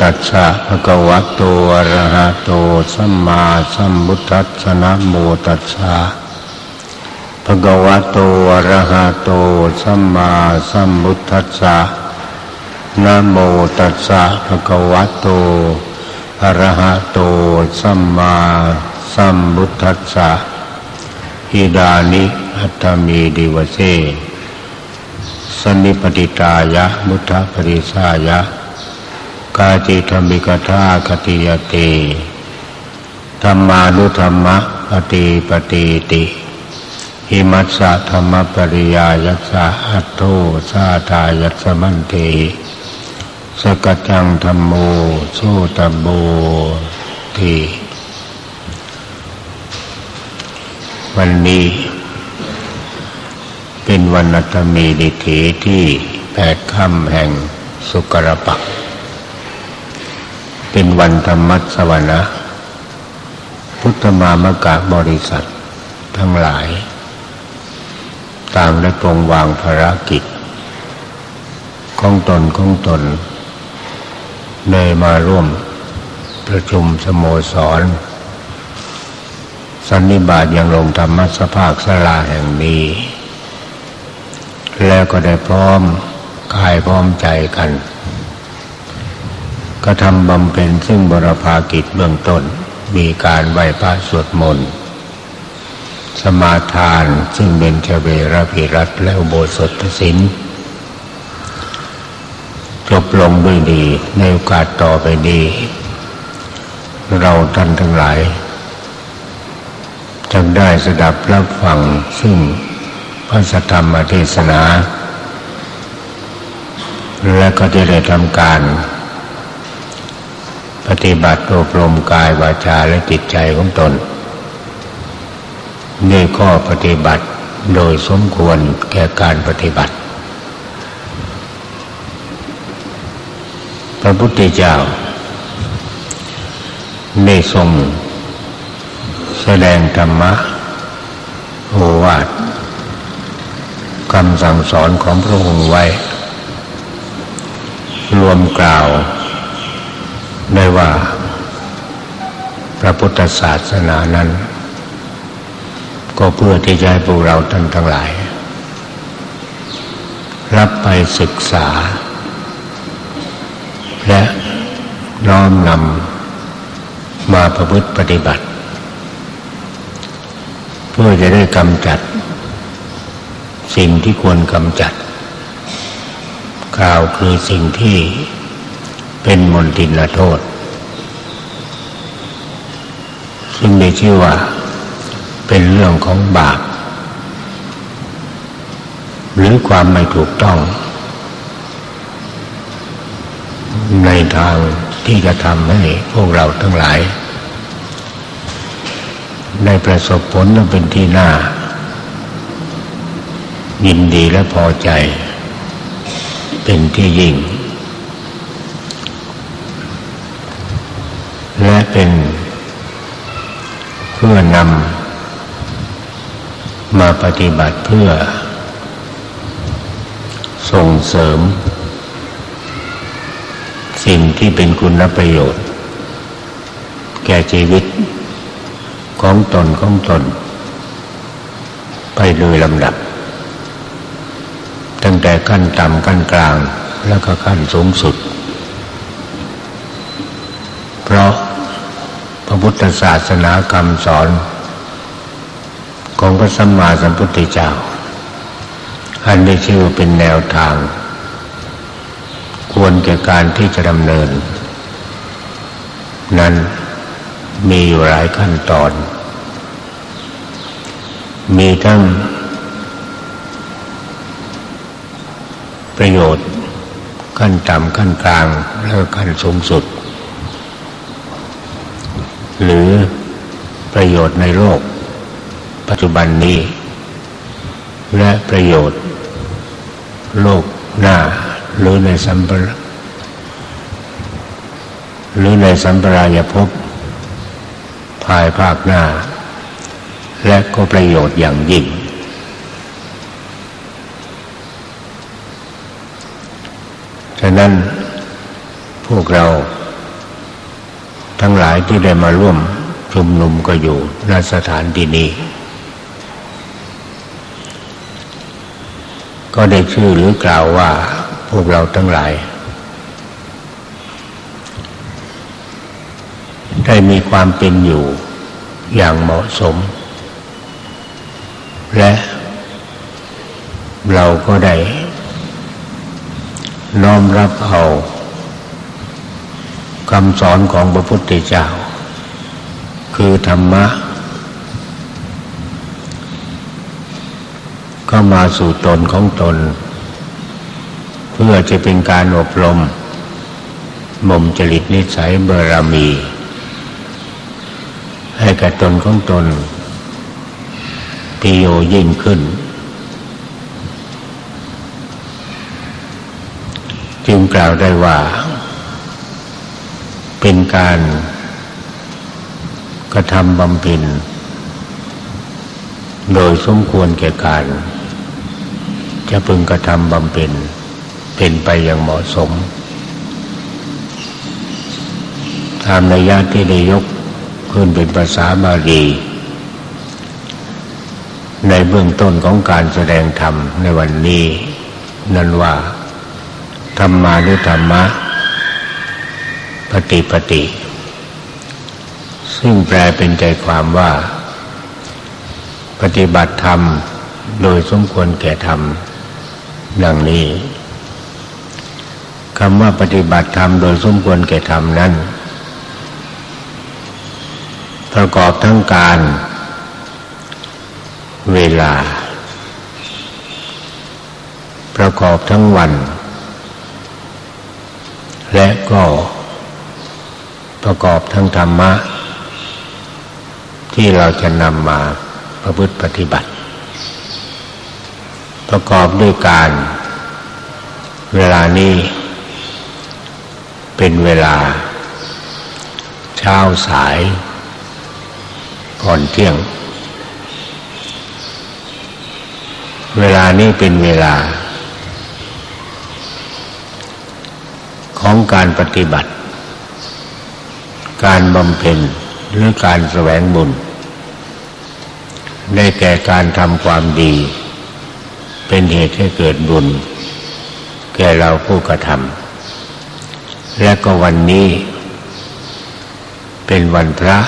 ตัสสะภะคะวะโตอะระหะโตสัมมาสัมพุทธัสสะนะโมตัสสะภะคะวะโตอะระหะโตสัมมาสัมพุทธัสสะนะโมตัสสะภะคะวะโตอะระหะโตสัมมาสัมพุทธัสสะอิดานิอัตมีดิวเสสนิปติตายะมุทธปริสายะ กาจิธรรมิกธาคติยติธรรมานุธรรมะปฏิปฏิติหิมัสสะธรรมปริยายัสสะอัตโตสาตายัสมันเตสกัจจังธรรมโมโสตโบทีวันนี้เป็นวันนัตมีดิถีที่แปดค่ำแห่งสุกรปัก เป็นวันธรรมสวนะพุทธมามกะบริษัท ทั้งหลาย ต่างได้ปรงวางภารกิจ ของตนของตนในมาร่วมประชุมสโมสร สันนิบาตยังลงธรรมสภาคสลาแห่งนี้ แล้วก็ได้พร้อมกายพร้อมใจกัน ก็ทำบำเพ็ญซึ่งบรพากิจเบื้องต้น มีการไหว้พระสวดมนต์สมาทานซึ่งเป็นเชเวรพิรัตและอุโบสถศิลจบลงด้วยดีในโอกาสต่อไปนี้เราท่านทั้งหลายจะได้สดับรับฟังซึ่งพระสธรรมเทศนา และก็จะได้ทำการ ปฏิบัติอบรมกายวาจาและจิตใจของตนนี่ข้อปฏิบัติโดยสมควรแก่การปฏิบัติ พระพุทธเจ้าได้ทรงแสดงธรรมะโอวาทคำสั่งสอนของพระองค์ไว้ รวมกล่าว ได้ว่า พระพุทธศาสนานั้น ก็เพื่อที่จะให้พวกเราท่านทั้งหลาย รับไปศึกษา และน้อมนำมาประพฤติปฏิบัติ เพื่อจะได้กำจัด สิ่งที่ควรกำจัดกล่าวคือสิ่งที่ เป็นมลทินละโทษ ซึ่งได้ชื่อว่า เป็นเรื่องของบาป หรือความไม่ถูกต้อง ในทางที่จะทำให้พวกเราทั้งหลาย ได้ประสบผลและเป็นที่น่า ยินดีและพอใจ เป็นที่ยิ่ง และเป็นเพื่อนำมาปฏิบัติเพื่อ ส่งเสริม สิ่งที่เป็นคุณประโยชน์ แก่ชีวิต ของตนของตน ไปโดยลำดับ ตั้งแต่ขั้นต่ำขั้นกลางแล้วก็ขั้นสูงสุด เพราะ พุทธศาสนาคำสอน ของพระสัมมาสัมพุทธเจ้า อันได้ชื่อเป็นแนวทาง ควรแก่การที่จะดำเนิน นั้นมีอยู่หลายขั้นตอน มีทั้งประโยชน์ขั้นต่ำขั้นกลางและขั้นสูงสุด หรือประโยชน์ในโลก ปัจจุบันนี้ และประโยชน์ โลกหน้า หรือในสัมปรหรือในสัมปรายภพภายภาคหน้า และก็ประโยชน์อย่างยิ่ง ฉะนั้นพวกเรา ทั้งหลายที่ได้มาร่วมชุมนุมก็อยู่ณสถานที่นี้ ก็ได้ชื่อหรือกล่าวว่าพวกเราทั้งหลาย ได้มีความเป็นอยู่อย่างเหมาะสม และเราก็ได้น้อมรับเอา คำสอนของพระพุทธเจ้า คือธรรมะก็มาสู่ตนของตน เพื่อจะเป็นการอบรมบ่มจริตนิสัยเบารมี ให้กับตนของตนพิโยยิ่งขึ้น จึงกล่าวได้ว่า เป็นการกระทำบำเพ็ญโดยสมควรแก่การ จะพึงกระทำบำเพ็ญเป็นไปอย่างเหมาะสมตามนัยยะที่ได้ยกขึ้นเป็นภาษาบาลีในเบื้องต้นของการแสดงธรรมในวันนี้ นั้นว่า ธรรมานุธรรมะ ปฏิปฏิซึ่งแปลเป็นใจความว่า ปฏิบัติธรรมโดยสมควรแก่ธรรม ดังนี้คำว่าปฏิบัติธรรมโดยสมควรแก่ธรรมนั้น ประกอบทั้งการ เวลา ประกอบทั้งวัน และก็ ประกอบทั้งธรรมะ ที่เราจะนำมาประพฤติปฏิบัติ ประกอบด้วยการ เวลานี้ เป็นเวลา เช้าสายก่อนเที่ยง เวลานี้เป็นเวลา ของการปฏิบัติ การบำเพ็ญหรือการแสวงบุญ ได้แก่การทำความดี เป็นเหตุให้เกิดบุญ แก่เราผู้กระทำและก็วันนี้ เป็นวันพระ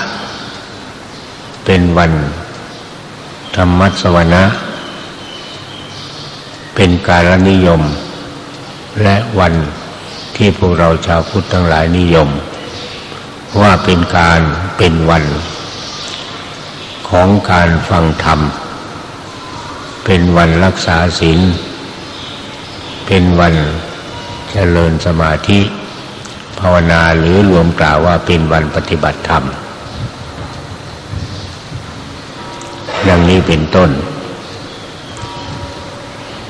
เป็นวันธรรมสวนะ เป็นการนิยม และวันที่พวกเราชาวพุทธทั้งหลายนิยม ว่าเป็นการเป็นวัน ของการฟังธรรม เป็นวันรักษาศีล เป็นวันเจริญสมาธิ ภาวนาหรือรวมกล่าวว่าเป็นวันปฏิบัติธรรม ดังนี้เป็นต้น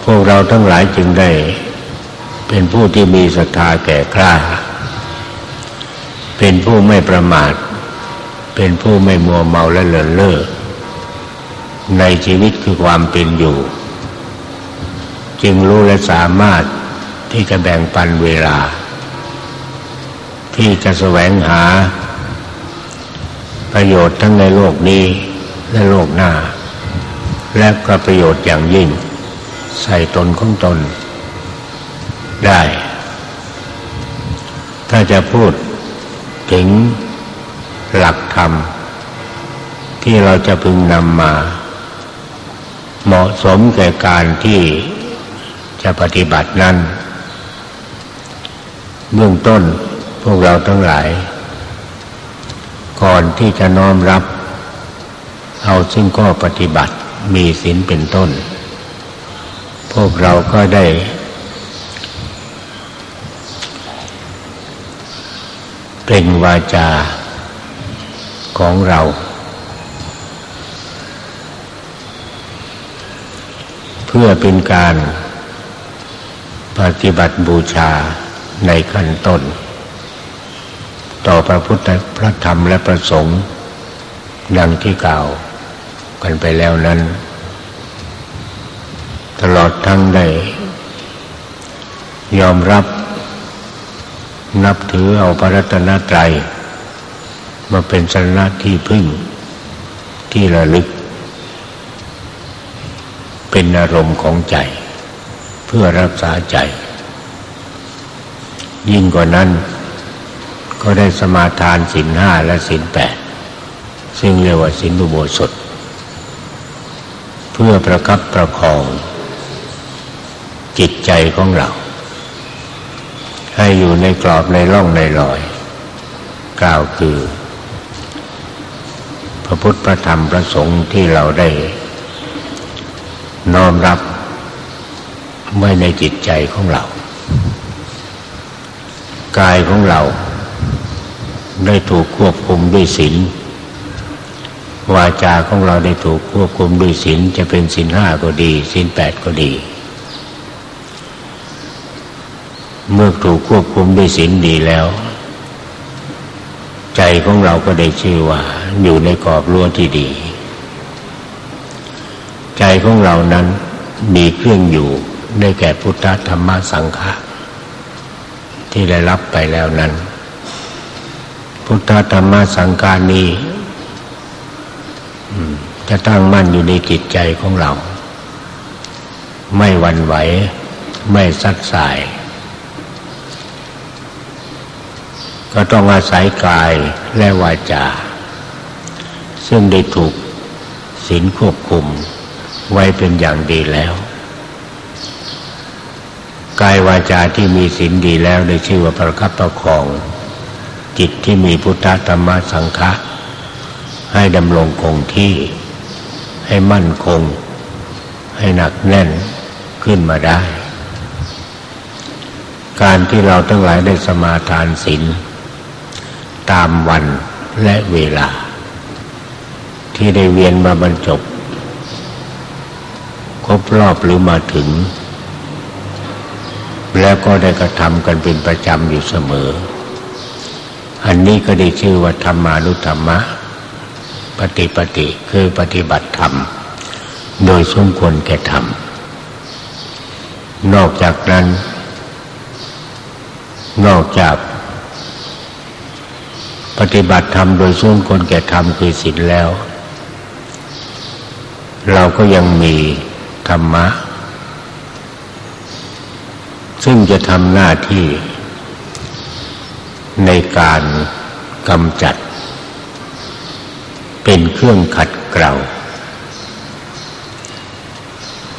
พวกเราทั้งหลายจึงได้เป็นผู้ที่มีศรัทธาแก่กล้า เป็นผู้ไม่ประมาท เป็นผู้ไม่มัวเมาและเลินเล่อในชีวิตคือความเป็นอยู่ จึงรู้และสามารถที่จะแบ่งปันเวลา ที่จะแสวงหา ประโยชน์ทั้งในโลกนี้และโลกหน้า และก็ประโยชน์อย่างยิ่ง ใส่ตนของตน ได้ ถ้าจะพูด ถึงหลักธรรม ที่เราจะพึงนำมา เหมาะสมแก่การที่จะปฏิบัตินั้นเบื้องต้นพวกเราทั้งหลาย ก่อนที่จะน้อมรับ เอาซึ่งก็ปฏิบัติมีศีลเป็นต้น พวกเราก็ได้ เปล่งวาจาของเรา เพื่อเป็นการปฏิบัติบูชาในขั้นต้น ต่อพระพุทธพระธรรมและพระสงฆ์ดังที่กล่าวกันไปแล้วนั้น ตลอดทั้งได้ ยอมรับ นับถือเอาพระรัตนตรัยมาเป็นสรณะที่พึ่งที่ระลึก เป็นอารมณ์ของใจ เพื่อรักษาใจ ยิ่งกว่านั้น ก็ได้สมาทานสินห้าและสินแปดซึ่งเรียกว่าสินอุโบสถ เพื่อประคับประคอง จิตใจของเรา ให้อยู่ในกรอบในร่องในรอย กล่าวคือ พระพุทธพระธรรมพระสงฆ์ที่เราได้ น้อมรับไว้ในจิตใจของเรา กายของเรา ได้ถูกควบคุมด้วยศีลวาจาของเราได้ถูกควบคุมด้วยศีลจะเป็นศีลห้าก็ดีศีลแปดก็ดี เมื่อถูกควบคุมด้วยศีลดีแล้ว ใจของเราก็ได้ชื่อว่า อยู่ในกรอบรั้วที่ดี ใจของเรานั้นมีเครื่องอยู่ได้แก่พุทธธรรมสังฆะที่ได้รับไปแล้วนั้น พุทธธรรมสังฆานี้จะตั้งมั่นอยู่ในจิตใจของเรา ไม่หวั่นไหว ไม่สัดสาย ก็ต้องอาศัยกายและวาจา ซึ่งได้ถูกศีลควบคุมไว้เป็นอย่างดีแล้ว กายวาจาที่มีศีลดีแล้วได้ชื่อว่าประคับประคอง จิตที่มีพุทธธรรมสังฆะให้ดำรงคงที่ให้มั่นคง ให้หนักแน่นขึ้นมาได้ การที่เราทั้งหลายได้สมาทานศีล ตามวันและเวลา ที่ได้เวียนมาบรรจบครบรอบหรือมาถึง แล้วก็ได้กระทำกันเป็นประจำอยู่เสมอ อันนี้ก็ได้ชื่อว่าธรรมานุธรรมะ ปฏิปฏิคือปฏิบัติธรรม โดยสมควรแก่ธรรม นอกจากนั้น นอกจาก ปฏิบัติธรรมโดยสมควรแก่ธรรมคือศีลแล้ว เราก็ยังมีธรรมะ ซึ่งจะทำหน้าที่ในการกำจัด เป็นเครื่องขัดเกลา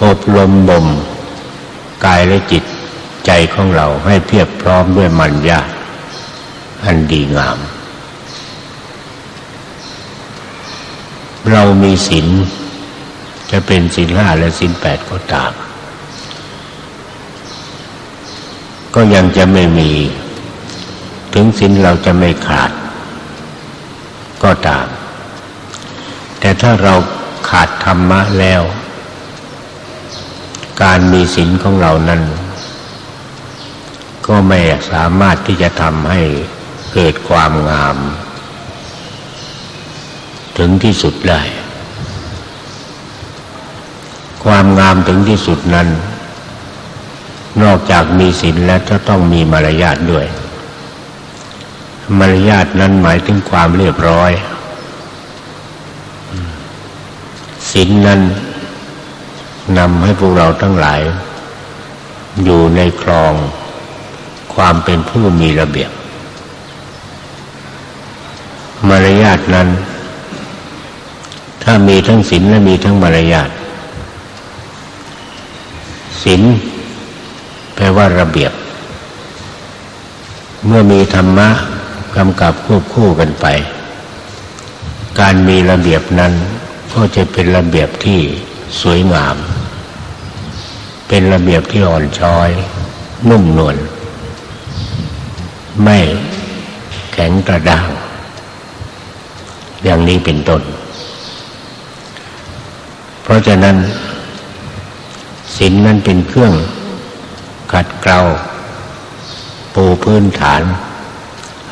อบรมบ่มกายและจิตใจของเราให้เพียบพร้อมด้วยมัญญาอันดีงาม เรามีศีลจะเป็นศีลห้าและศีลแปดก็ตาม ก็ยังจะไม่มี ถึงศีลเราจะไม่ขาด ก็ตาม แต่ถ้าเราขาดธรรมะแล้ว การมีศีลของเรานั้น ก็ไม่สามารถที่จะทำให้เกิดความงาม ถึงที่สุดได้ ความงามถึงที่สุดนั้น นอกจากมีศีลแล้วจะต้องมีมารยาทด้วย มารยาทนั้นหมายถึงความเรียบร้อยศีลนั้นนำให้พวกเราทั้งหลาย อยู่ในครอง ความเป็นผู้มีระเบียบ มารยาทนั้น ถ้ามีทั้งศีลและมีทั้งมารยาทศีลแปลว่าระเบียบ เมื่อมีธรรมะกำกับควบคู่กันไป การมีระเบียบนั้นก็จะเป็นระเบียบที่สวยงาม เป็นระเบียบที่อ่อนช้อย นุ่มนวลไม่แข็งกระด้าง อย่างนี้เป็นต้น เพราะฉะนั้นศีลนั้นเป็นเครื่องขัดเกลาปูพื้นฐาน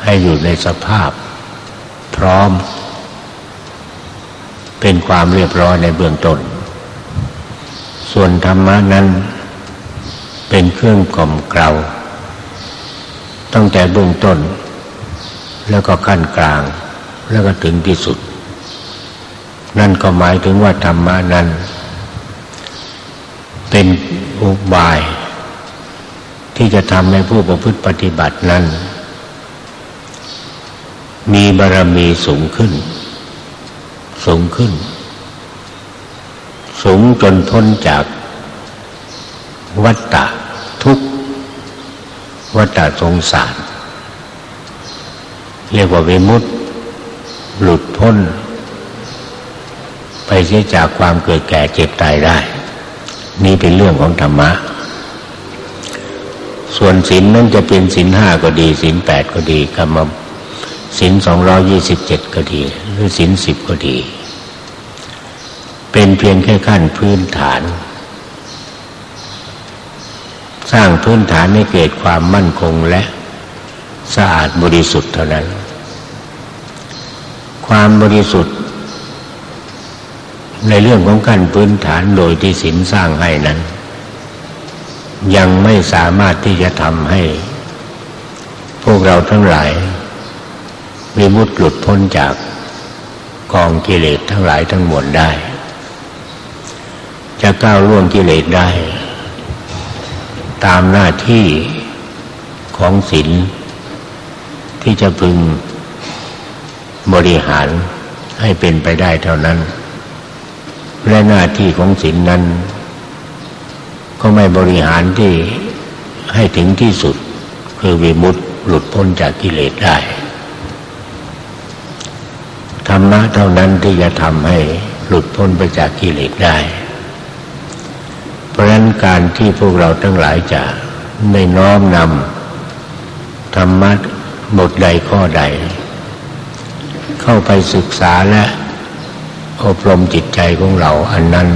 ให้อยู่ในสภาพ พร้อม เป็นความเรียบร้อยในเบื้องต้น ส่วนธรรมะนั้น เป็นเครื่องกล่อมเกลาตั้งแต่เบื้องต้น แล้วก็ขั้นกลาง แล้วก็ถึงที่สุด นั่นก็หมายถึงว่าธรรมะนั้น เป็นอุบาย ที่จะทำให้ผู้ประพฤติปฏิบัตินั้น มีบารมีสูงขึ้น สูงขึ้น สูงจนพ้นจากวัฏฏะทุกวัฏฏะสงสาร เรียกว่าวิมุตติ หลุดพ้น ไปเสียจากความเกิดแก่เจ็บตายได้ นี่เป็นเรื่องของธรรมะ ส่วนศีลนั้นจะเป็นศีลห้าก็ดีศีลแปดก็ดีกรรมศีลสองร้อยี่สิบเจ็ดก็ดี หรือศีลสิบก็ดี เป็นเพียงแค่ขั้นพื้นฐาน สร้างพื้นฐานให้เกิดความมั่นคงและสะอาดบริสุทธิ์เท่านั้น ความบริสุทธิ์ ในเรื่องของการพื้นฐานโดยที่ศีลสร้างให้นั้น ยังไม่สามารถที่จะทำให้ พวกเราทั้งหลายมีมุดหลุดพ้นจากกองกิเลสทั้งหลายทั้งมวลได้ จะก้าวล่วงกิเลสได้ ตามหน้าที่ของศีลที่จะพึงบริหารให้เป็นไปได้เท่านั้น และหน้าที่ของศีลนั้น ก็ไม่บริหารที่ให้ถึงที่สุด คือวิมุตติหลุดพ้นจากกิเลสได้ธรรมะเท่านั้นที่จะทำให้หลุดพ้นไปจากกิเลสได้ เพราะฉะนั้นการที่พวกเราทั้งหลายจะไม่น้อมนำธรรมะบทใดข้อใด เข้าไปศึกษาและ อบรมจิตใจของเราอันนั้น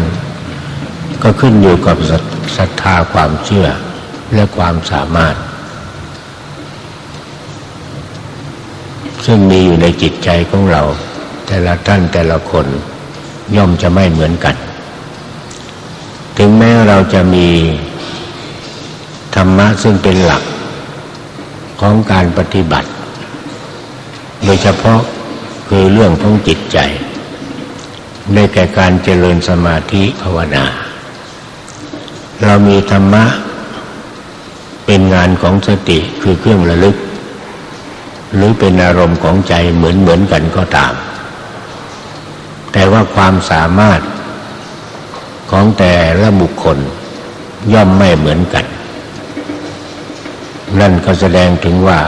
ก็ขึ้นอยู่กับศรัทธาความเชื่อและความสามารถ ซึ่งมีอยู่ในจิตใจของเรา แต่ละท่านแต่ละคนย่อมจะไม่เหมือนกัน ถึงแม้เราจะมีธรรมะซึ่งเป็นหลักของการปฏิบัติ โดยเฉพาะคือเรื่องของจิตใจ ได้แก่การเจริญสมาธิภาวนา เรามีธรรมะ เป็นงานของสติคือเครื่องระลึก หรือเป็นอารมณ์ของใจเหมือนเหมือนกันก็ตาม แต่ว่าความสามารถของแต่ละบุคคลย่อมไม่เหมือนกัน นั่นก็แสดงถึงว่า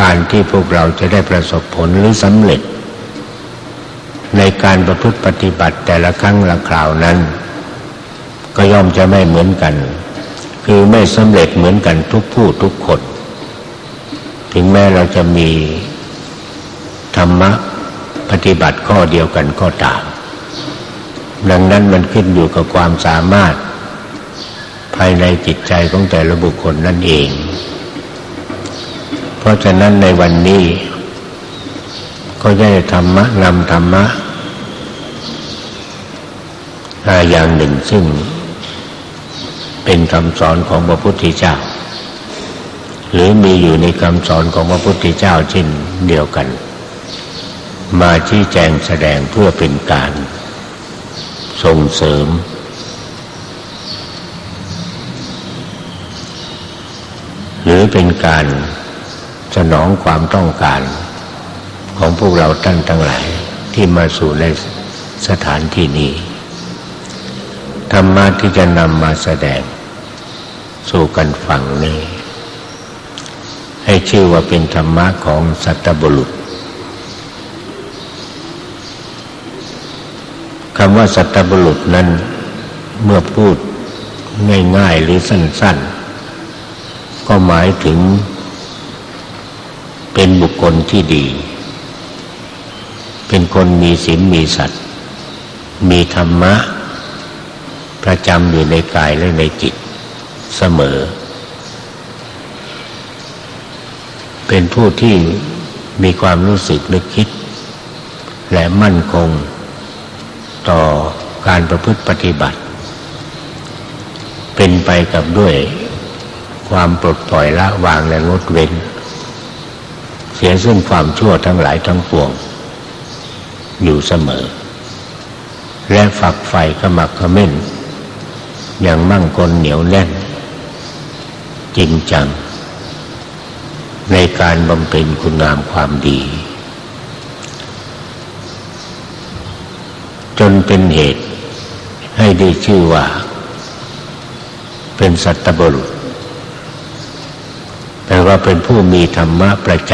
การที่พวกเราจะได้ประสบผลหรือสำเร็จ ในการประพฤติปฏิบัติแต่ละครั้งละคราวนั้น ก็ย่อมจะไม่เหมือนกัน คือไม่สำเร็จเหมือนกันทุกผู้ทุกคน ถึงแม้เราจะมีธรรมะปฏิบัติข้อเดียวกันก็ตามดังนั้นมันขึ้นอยู่กับความสามารถ ภายในจิตใจของแต่ละบุคคลนั่นเอง เพราะฉะนั้นในวันนี้ ก็ได้ธรรมะนำธรรมะอย่างหนึ่งซึ่ง เป็นคำสอนของพระพุทธเจ้า หรือมีอยู่ในคำสอนของพระพุทธเจ้าเช่นเดียวกัน มาชี้แจงแสดงเพื่อเป็นการส่งเสริม หรือเป็นการสนองความต้องการ ของพวกเราท่านทั้งหลายที่มาสู่ในสถานที่นี้ ธรรมะที่จะนำมาแสดง สู่กันฟังนี้ ให้ชื่อว่าเป็นธรรมะของสัตบุรุษคำว่าสัตบุรุษนั้นเมื่อพูดง่ายๆหรือสั้น ๆ ก็หมายถึงเป็นบุคคลที่ดี เป็นคนมีศีลมีสัตว์มีธรรมะ ประจำอยู่ในกายและในจิตเสมอ เป็นผู้ที่มีความรู้สึกนึกคิด และมั่นคง ต่อการประพฤติปฏิบัติ เป็นไปกับด้วยความปลดปล่อยละวางและงดเว้น เสียซึ่งความชั่วทั้งหลายทั้งปวง อยู่เสมอ และฝักไฟขมักขม้น อย่างมั่งคงเหนียวแน่น จริงจัง ในการบำเพ็ญคุณงามความดี จนเป็นเหตุให้ได้ชื่อว่า เป็นสัตบุรุษแปลว่าเป็นผู้มีธรรมะประจ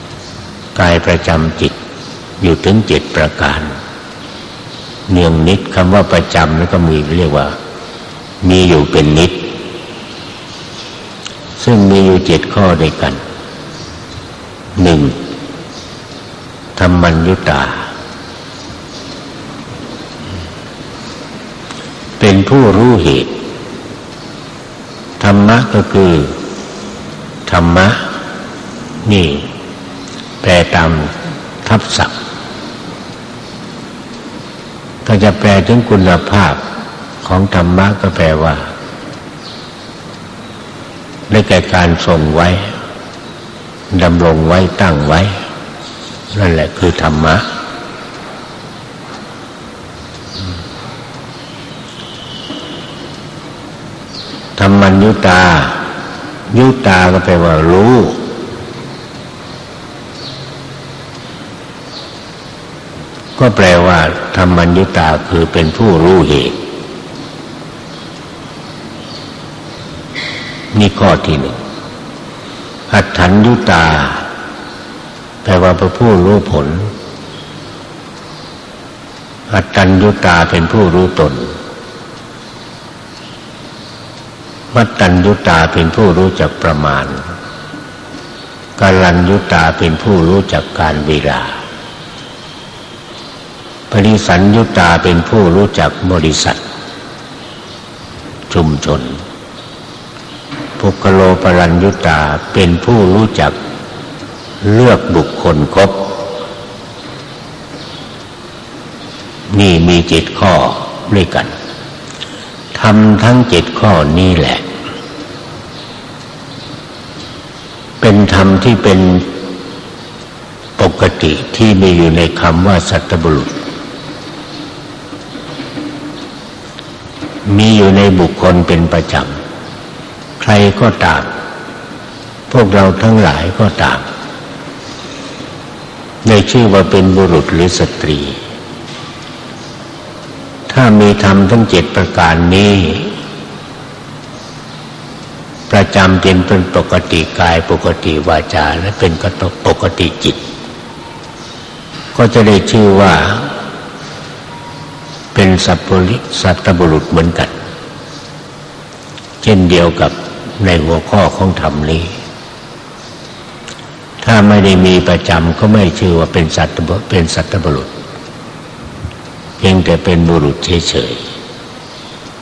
ำกายประจำจิต อยู่ถึงเจ็ดประการ เนืองนิดคำว่าประจำแล้วก็มีเรียกว่า มีอยู่เป็นนิด ซึ่งมีอยู่เจ็ดข้อด้วยกันหนึ่งธรรมัญญุตา เป็นผู้รู้เหตุ ธรรมะก็คือ ธรรมะ นี่ แปลตามทับศัพท์ ถ้าจะแปลถึงคุณภาพของธรรมะก็แปลว่าได้แก่การทรงไว้ดำรงไว้ตั้งไว้ นั่นแหละคือธรรมะ ธรรมัญยุตา ยุตาก็แปลว่ารู้ ก็แปลว่า ธรรมัญญุตาคือเป็นผู้รู้เหตุ นี่ข้อที่หนึ่งอัตถัญญุตา แปลว่าเป็นผู้รู้ผล อัตตัญญุตาเป็นผู้รู้ตนมัตตัญญุตาเป็นผู้รู้จักประมาณกาลัญญุตาเป็นผู้รู้จักการเวลา ริสัญยุตาเป็นผู้รู้จักบริษัท ชุมชน ปุกโลปรัญยุตาเป็นผู้รู้จักเลือกบุคคลครบ นี่มีเจ็ดข้อด้วยกันทำทั้งเจ็ดข้อนี้แหละ เป็นธรรมที่เป็นปกติที่มีอยู่ในคำว่าสัตบุรุษ มีอยู่ในบุคคลเป็นประจำ ใครก็ตาม พวกเราทั้งหลายก็ตาม ในชื่อว่าเป็นบุรุษหรือสตรี ถ้ามีธรรมทั้งเจ็ดประการนี้ ประจำเป็นเป็นปกติกายปกติวาจาและเป็นกปกติจิต ก็จะได้ชื่อว่า เป็นสัพพิสัตบุรุษเหมือนกัน เช่นเดียวกับในหัวข้อของธรรมนี้ ถ้าไม่ได้มีประจำก็ไม่ชื่อว่าเป็นสัตเป็นสัตบุรุษ เพียงแต่เป็นบุรุษเฉย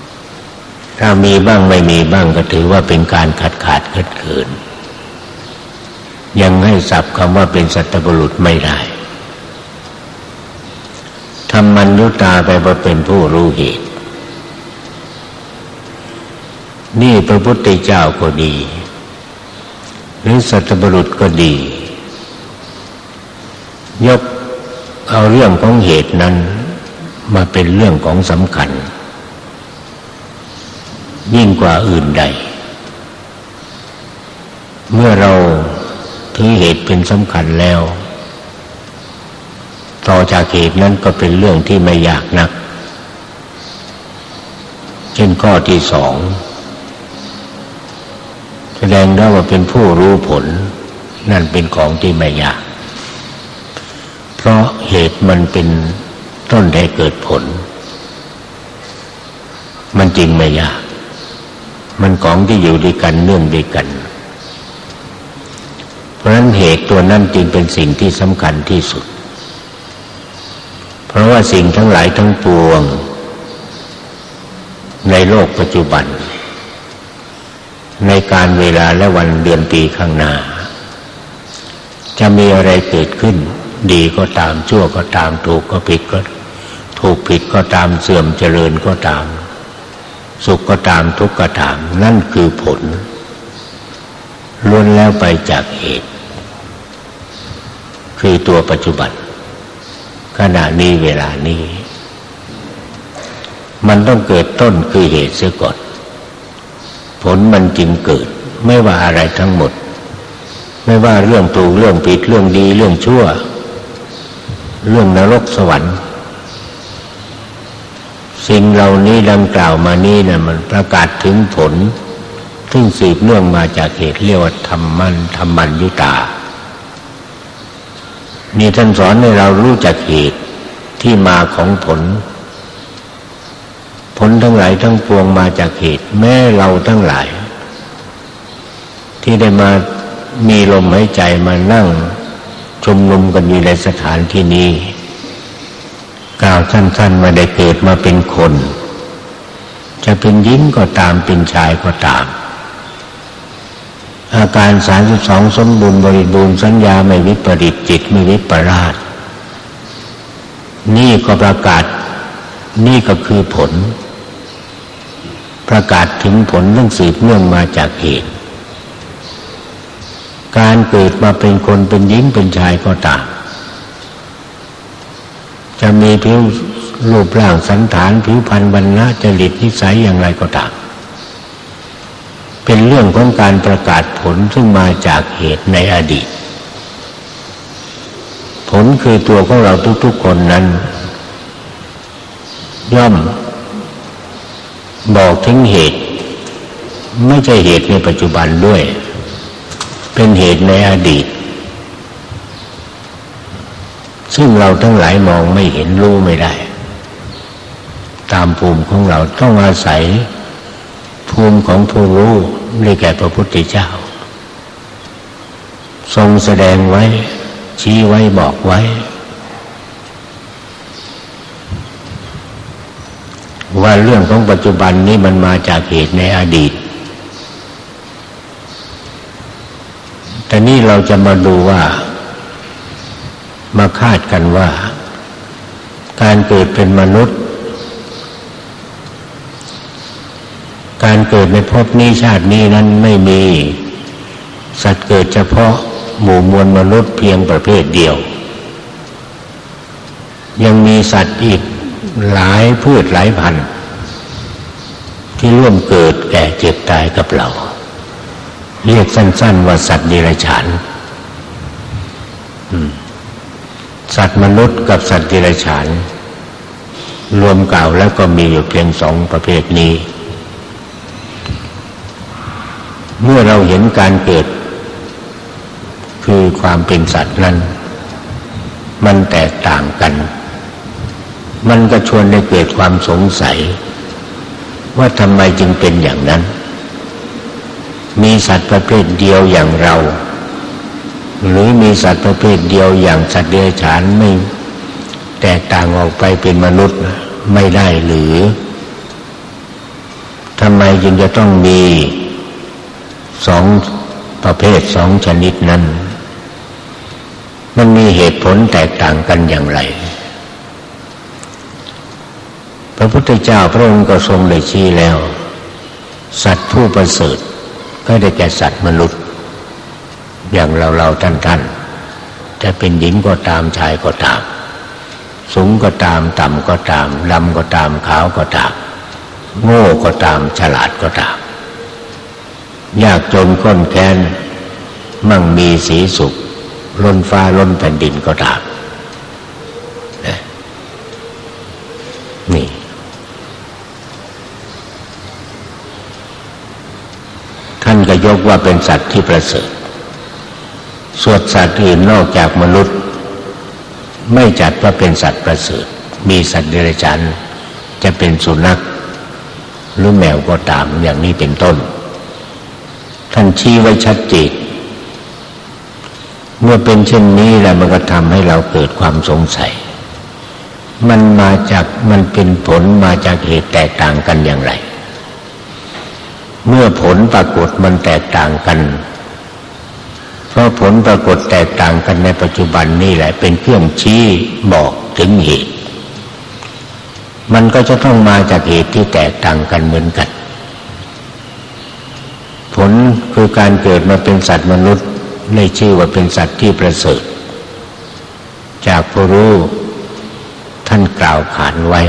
ๆถ้ามีบ้างไม่มีบ้างก็ถือว่าเป็นการขาดขาดเกิดเกินยังให้สับคำว่าเป็นสัตบุรุษไม่ได้ ธรรมัญญุตาไปว่าเป็นผู้รู้เหตุ นี่พระพุทธเจ้าก็ดี หรือสัตบุรุษก็ดี ยกเอาเรื่องของเหตุนั้น มาเป็นเรื่องของสำคัญ ยิ่งกว่าอื่นใด เมื่อเราถือเหตุเป็นสำคัญแล้ว ต่อจากเหตุนั้นก็เป็นเรื่องที่ไม่ยากนัก เช่นข้อที่สองแสดงได้ว่าเป็นผู้รู้ผล นั่นเป็นของที่ไม่ยาก เพราะเหตุมันเป็นต้นให้เกิดผล มันจริงไม่ยาก มันของที่อยู่ด้วยกันเนื่องด้วยกัน เพราะฉะนั้นเหตุตัวนั้นจึงเป็นสิ่งที่สำคัญที่สุด เพราะว่าสิ่งทั้งหลายทั้งปวง ในโลกปัจจุบัน ในการเวลาและวันเดือนปีข้างหน้า จะมีอะไรเกิดขึ้น ดีก็ตามชั่วก็ตามถูกก็ผิดก็ ถูกผิดก็ตามเสื่อมเจริญก็ตาม สุขก็ตามทุกข์ก็ตาม นั่นคือผลล้วนแล้วไปจากเหตุ คือตัวปัจจุบัน ขณะนี้เวลานี้ มันต้องเกิดต้นคือเหตุเสียก่อน ผลมันจึงเกิด ไม่ว่าอะไรทั้งหมด ไม่ว่าเรื่องถูกเรื่องผิดเรื่องดีเรื่องชั่ว เรื่องนรกสวรรค์ สิ่งเหล่านี้ดังกล่าวมานี้นะมันประกาศถึงผลซึ่งสืบเนื่องมาจากเหตุเรียกว่าธรรมันธรรมัญยุตา นี่ท่านสอนให้เรารู้จักเหตุที่มาของผล ผลทั้งหลายทั้งปวงมาจากเหตุ แม้เราทั้งหลาย ที่ได้มามีลมหายใจมานั่งชุมนุมกันอยู่ในสถานที่นี้กล่าวสั้นๆมาได้เกิดมาเป็นคน จะเป็นหญิงก็ตามเป็นชายก็ตาม อาการสามสิบสองสมบูรณ์บริบูรณ์สัญญาไม่วิปริตจิตไม่วิปราช นี่ก็ประกาศ นี่ก็คือผล ประกาศถึงผลเรื่องสืบเนื่องมาจากเหตุ การเกิดมาเป็นคนเป็นหญิงเป็นชายก็ตามจะมีผิวรูปร่างสันฐานผิวพรรณบรรณะจริตนิสัยอย่างไรก็ตาม เป็นเรื่องของการประกาศผลซึ่งมาจากเหตุในอดีต ผลคือตัวของเราทุกๆคนนั้น ย่อม บอกถึงเหตุ ไม่ใช่เหตุในปัจจุบันด้วย เป็นเหตุในอดีต ซึ่งเราทั้งหลายมองไม่เห็นรู้ไม่ได้ ตามภูมิของเราต้องอาศัย ภูมิของผู้รู้ได้แก่พระพุทธเจ้า ทรงแสดงไว้ ชี้ไว้บอกไว้ ว่าเรื่องของปัจจุบันนี้มันมาจากเหตุในอดีต แต่นี่เราจะมาดูว่า มาคาดกันว่า การเกิดเป็นมนุษย์ การเกิดในภพนี้ชาตินี้นั้นไม่มี สัตว์เกิดเฉพาะหมู่มวลมนุษย์เพียงประเภทเดียว ยังมีสัตว์อีกหลายพืชหลายพันธุ์ที่ร่วมเกิดแก่เจ็บตายกับเรา เรียกสั้น ๆ ว่าสัตว์ดิรัจฉานสัตว์มนุษย์กับสัตว์ดิรัจฉาน รวมเก่าแล้วก็มีอยู่เพียงสองประเภทนี้ เมื่อเราเห็นการเกิด คือความเป็นสัตว์นั้น มันแตกต่างกัน มันก็ชวนให้เกิดความสงสัย ว่าทำไมจึงเป็นอย่างนั้น มีสัตว์ประเภทเดียวอย่างเรา หรือมีสัตว์ประเภทเดียวอย่างสัตว์เดรัจฉานไม่แตกต่างออกไปเป็นมนุษย์ไม่ได้หรือทำไมจึงจะต้องมี สองประเภทสองชนิดนั้น มันมีเหตุผลแตกต่างกันอย่างไร พระพุทธเจ้าพระองค์ก็ทรงได้ชี้แล้ว สัตว์ผู้ประเสริฐก็ได้แก่สัตว์มนุษย์ อย่างเราเราท่านท่านจะเป็นหญิงก็ตามชายก็ตาม สูงก็ตามต่ำก็ตามดำก็ตามขาวก็ตาม โง่ก็ตามฉลาดก็ตาม ยากจนก้นแค้น มั่งมีสีสุข ล้นฟ้าล้นแผ่นดินก็ตามนี่ ท่านก็ยกว่าเป็นสัตว์ที่ประเสริฐส่วนสัตว์อื่นนอกจากมนุษย์ ไม่จัดว่าเป็นสัตว์ประเสริฐ มีสัตว์เดรัจฉานจะเป็นสุนัขหรือแมวก็ตามอย่างนี้เป็นต้น ท่านชี้ไว้ชัดเจนเมื่อเป็นเช่นนี้แล้วมันก็ทำให้เราเกิดความสงสัย มันมาจากมันเป็นผลมาจากเหตุแตกต่างกันอย่างไร เมื่อผลปรากฏมันแตกต่างกัน เพราะผลปรากฏแตกต่างกันในปัจจุบันนี่แหละ เป็นเครื่องชี้บอกถึงเหตุ มันก็จะต้องมาจากเหตุที่แตกต่างกันเหมือนกัน ผลคือการเกิดมาเป็นสัตว์มนุษย์ในชื่อว่าเป็นสัตว์ที่ประเสริฐ จากผู้รู้ท่านกล่าวขานไว้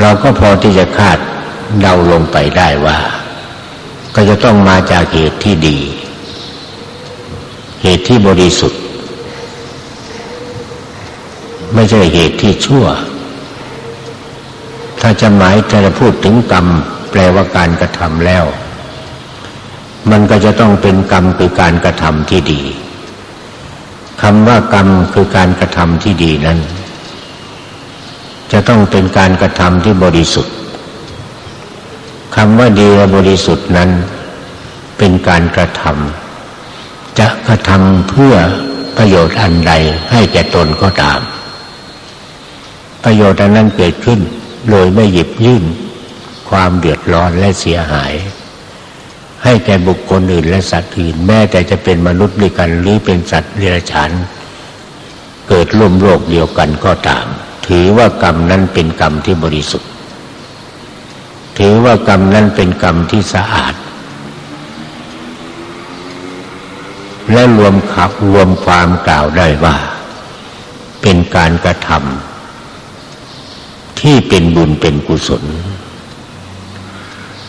เราก็พอที่จะคาดเดาลงไปได้ว่า ก็จะต้องมาจากเหตุที่ดี เหตุที่บริสุทธิ์ ไม่ใช่เหตุที่ชั่ว ถ้าจะหมายจะพูดถึงกรรม แปลว่าการกระทำแล้ว มันก็จะต้องเป็นกรรมคือการกระทำที่ดีคำว่ากรรมคือการกระทำที่ดีนั้น จะต้องเป็นการกระทำที่บริสุทธิ์คำว่าดีและบริสุทธิ์นั้น เป็นการกระทำจะกระทำเพื่อประโยชน์อันใดให้แก่ตนก็ตาม ประโยชน์อันนั้นเกิดขึ้น โดยไม่หยิบยื่น ความเดือดร้อนและเสียหาย ให้แก่บุคคลอื่นและสัตว์อื่น แม้แต่จะเป็นมนุษย์ด้วยกันหรือเป็นสัตว์เดรัจฉานเกิดร่วมโลกเดียวกันก็ตาม ถือว่ากรรมนั้นเป็นกรรมที่บริสุทธิ์ ถือว่ากรรมนั้นเป็นกรรมที่สะอาด และรวมขับรวมความกล่าวได้ว่า เป็นการกระทำที่เป็นบุญเป็นกุศล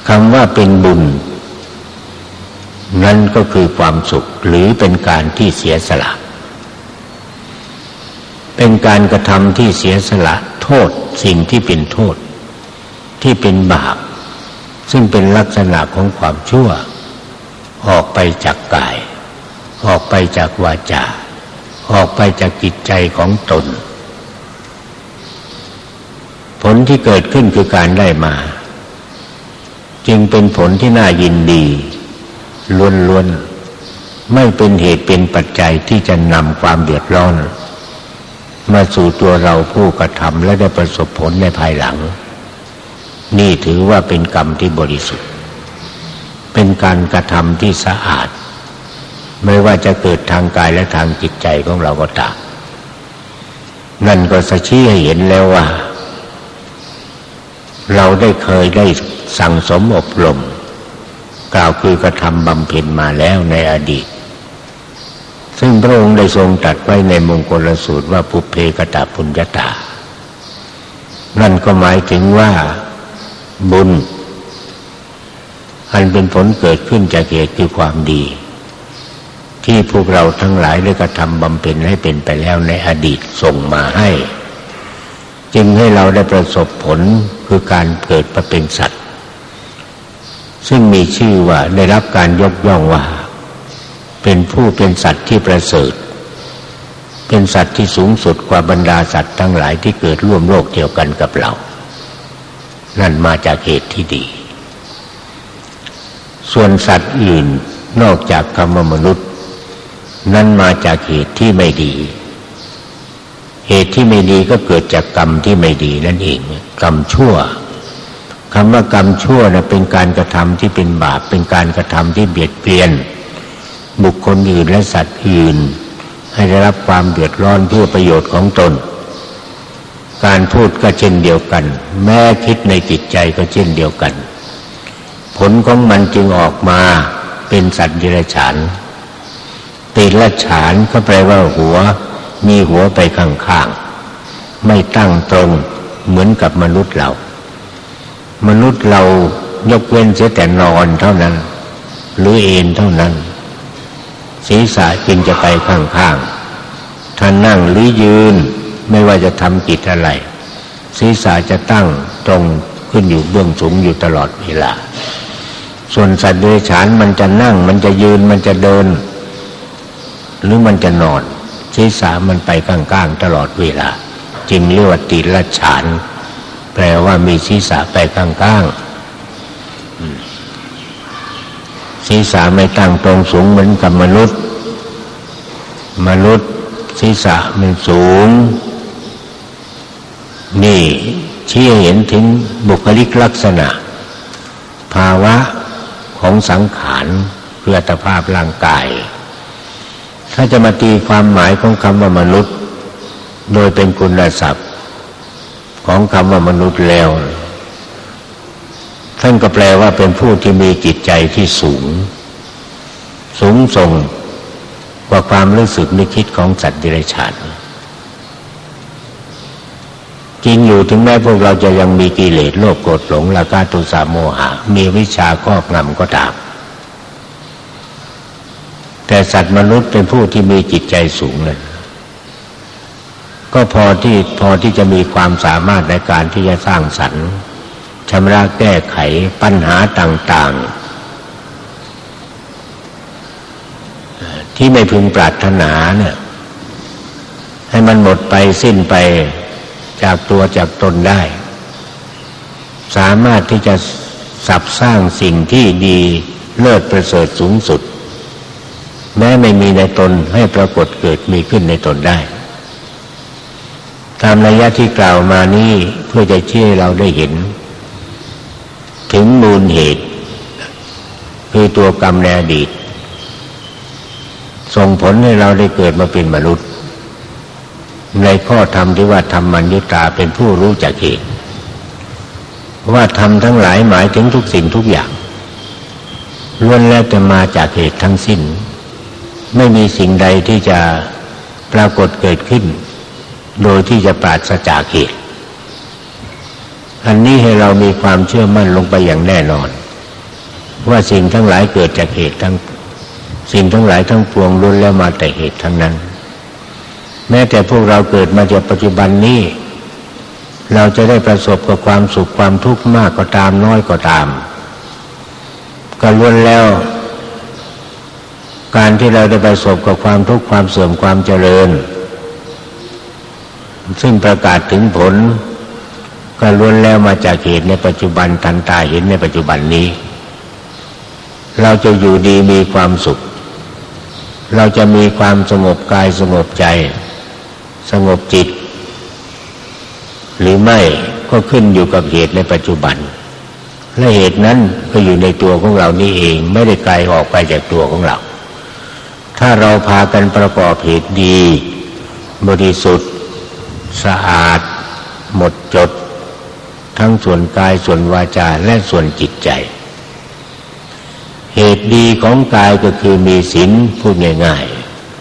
คำว่าเป็นบุญ นั่นก็คือความสุขหรือเป็นการที่เสียสละ เป็นการกระทำที่เสียสละโทษสิ่งที่เป็นโทษ ที่เป็นบาป ซึ่งเป็นลักษณะของความชั่ว ออกไปจากกาย ออกไปจากวาจา ออกไปจากจิตใจของตน ผลที่เกิดขึ้นคือการได้มา จึงเป็นผลที่น่ายินดีล้วนๆไม่เป็นเหตุเป็นปัจจัยที่จะนำความเดือดร้อน มาสู่ตัวเราผู้กระทำและได้ประสบผลในภายหลัง นี่ถือว่าเป็นกรรมที่บริสุทธิ์ เป็นการกระทำที่สะอาด ไม่ว่าจะเกิดทางกายและทางจิตใจของเราก็ตามนั่นก็สะชี้ให้เห็นแล้วว่า เราได้เคยได้ สั่งสมอบรม กล่าวคือกระทำบำเพ็ญมาแล้วในอดีต ซึ่งพระองค์ได้ทรงตรัสไว้ในมงคลสูตรว่าปุเพกตาปุญญาตา นั่นก็หมายถึงว่าบุญ อันเป็นผลเกิดขึ้นจากเหตุคือความดี ที่พวกเราทั้งหลายได้กระทำบำเพ็ญให้เป็นไปแล้วในอดีตส่งมาให้จึงให้เราได้ประสบผลคือการเกิดมาเป็นสัตว์ ซึ่งมีชื่อว่าได้รับการยกย่องว่า เป็นผู้เป็นสัตว์ที่ประเสริฐ เป็นสัตว์ที่สูงสุดกว่าบรรดาสัตว์ทั้งหลายที่เกิดร่วมโลกเดียวกันกับเรา นั่นมาจากเหตุที่ดี ส่วนสัตว์อื่นนอกจากคำว่ามนุษย์ นั่นมาจากเหตุที่ไม่ดี เหตุที่ไม่ดีก็เกิดจากกรรมที่ไม่ดีนั่นเอง กรรมชั่ว คำว่ากรรมชั่วนะเป็นการกระทำที่เป็นบาป เป็นการกระทำที่เบียดเบียน บุคคลอื่นและสัตว์อื่น ให้ได้รับความเดือดร้อนเพื่อประโยชน์ของตน การพูดก็เช่นเดียวกัน แม้คิดในจิตใจก็เช่นเดียวกัน ผลของมันจึงออกมาเป็นสัตว์ดิรฉานตีละฉานก็แปลว่าหัว มีหัวไปข้างๆไม่ตั้งตรงเหมือนกับมนุษย์เรา มนุษย์เรายกเว้นเสียแต่นอนเท่านั้น หรือเอนเท่านั้น ศีรษะจึงจะไปข้างๆถ้านั่งหรือยืนไม่ว่าจะทำกิจอะไร ศีรษะจะตั้งตรงขึ้นอยู่เบื้องสูงอยู่ตลอดเวลา ส่วนสัตว์เดรัจฉานมันจะนั่ง มันจะยืนมันจะเดิน หรือมันจะนอนศีรษะมันไปข้างๆตลอดเวลา จึงเรียกว่าติละฉาน แปลว่ามีศีรษะไปข้างๆศีรษะไม่ตั้งตรงสูงเหมือนกับมนุษย์ มนุษย์ศีรษะมันสูง นี่ชี้เห็นถึงบุคลิกลักษณะ ภาวะของสังขารเพื่อตภาพร่างกาย ถ้าจะมาตีความหมายของคำว่ามนุษย์ โดยเป็นคุณศัพท์ ของคำว่ามนุษย์แล้ว ท่านก็แปลว่าเป็นผู้ที่มีจิตใจที่สูง สูงส่งกว่าความรู้สึกนึกคิดของสัตว์ดิเรกชันจริงอยู่ถึงแม้พวกเราจะยังมีกิเลสโลภโกรธหลงราคะตุสาโมหะ มีวิชาครอบงำก็ตาม แต่สัตว์มนุษย์เป็นผู้ที่มีจิตใจสูงเลย ก็พอที่พอที่จะมีความสามารถในการที่จะสร้างสรรค์ชำระแก้ไขปัญหาต่าง ๆ ที่ไม่พึงปรารถนาเนี่ย ให้มันหมดไปสิ้นไปจากตัวจากตนได้ สามารถที่จะสับสร้างสิ่งที่ดีเลิศประเสริฐสูงสุด แม้ไม่มีในตนให้ปรากฏเกิดมีขึ้นในตนได้ ตามระยะที่กล่าวมานี้เพื่อจะเชื่อเราได้เห็น ถึงมูลเหตุ คือตัวกรรมในอดีต ส่งผลให้เราได้เกิดมาเป็นมนุษย์ ในข้อธรรมที่ว่าธรรมัญญตาเป็นผู้รู้จักเหตุ ว่าธรรมทั้งหลายหมายถึงทุกสิ่งทุกอย่างล้วนแล้วแต่มาจากเหตุทั้งสิ้น ไม่มีสิ่งใดที่จะปรากฏเกิดขึ้น โดยที่จะปราศจากเหตุอันนี้ให้เรามีความเชื่อมั่นลงไปอย่างแน่นอน ว่าสิ่งทั้งหลายเกิดจากเหตุทั้งสิ่งทั้งหลายทั้งปวงล้วนแล้วมาแต่เหตุทั้งนั้น แม้แต่พวกเราเกิดมาจากปัจจุบันนี้ เราจะได้ประสบกับความสุขความทุกข์มากก็ตามน้อยก็ตาม ก็ล้วนแล้ว การที่เราได้ประสบกับความทุกข์ความเสื่อมความเจริญ ซึ่งประกาศถึงผล ก็ล้วนแล้วมาจากเหตุในปัจจุบันทันตาเห็นในปัจจุบันนี้ เราจะอยู่ดีมีความสุข เราจะมีความสงบกายสงบใจ สงบจิต หรือไม่ก็ขึ้นอยู่กับเหตุในปัจจุบัน และเหตุนั้นก็อยู่ในตัวของเรานี่เองไม่ได้ไกลออกไปจากตัวของเรา ถ้าเราพากันประกอบเหตุดี บริสุทธิ์ สะอาด หมดจด ทั้งส่วนกายส่วนวาจาและส่วนจิตใจ เหตุดีของกายก็คือมีศีลพูดง่าย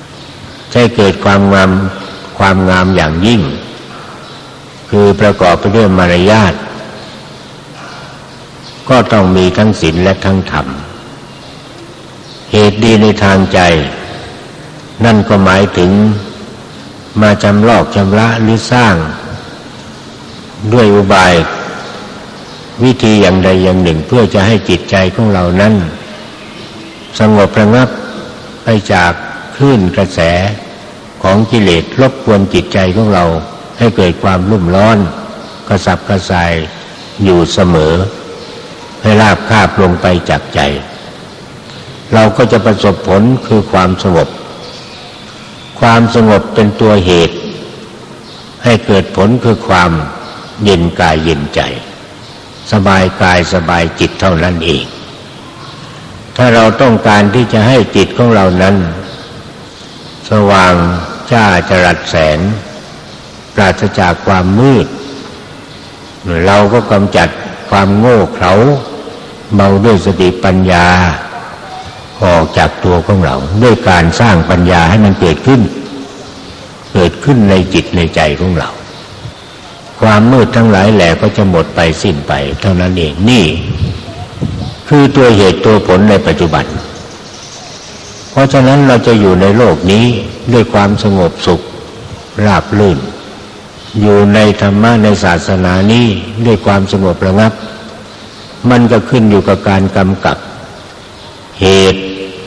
ๆใช่เกิดความงามความงามอย่างยิ่ง คือประกอบไปด้วยมารยาทก็ต้องมีทั้งศีลและทั้งธรรม เหตุดีในทางใจ นั่นก็หมายถึง มาจำลอกจำละหรือสร้าง ด้วยอุบาย วิธีอย่างใดอย่างหนึ่งเพื่อจะให้จิตใจของเรานั้นสงบระงับไปจากคลื่นกระแสของกิเลสรบกวนจิตใจของเราให้เกิดความรุ่มร้อน กระสับกระส่ายอยู่เสมอ ให้ราบคาบลงไปจากใจ เราก็จะประสบผลคือความสงบ ความสงบเป็นตัวเหตุ ให้เกิดผลคือความเย็นกายเย็นใจ สบายกายสบายจิตเท่านั้นเอง ถ้าเราต้องการที่จะให้จิตของเรานั้น สว่างจ้าจรัสแสงปราศจากความมืด เราก็กำจัดความโง่เขลาเมาด้วยสติปัญญา ออกจากตัวของเรา ด้วยการสร้างปัญญาให้มันเกิดขึ้น เกิดขึ้นในจิตในใจของเรา ความมืดทั้งหลายแหล่ก็จะหมดไปสิ้นไป เท่านั้นเองนี่ คือตัวเหตุตัวผลในปัจจุบัน เพราะฉะนั้นเราจะอยู่ในโลกนี้ด้วยความสงบสุขราบลื่น อยู่ในธรรมะในศาสนานี้ด้วยความสงบระงับ มันก็ขึ้นอยู่กับการกำกับ เหตุ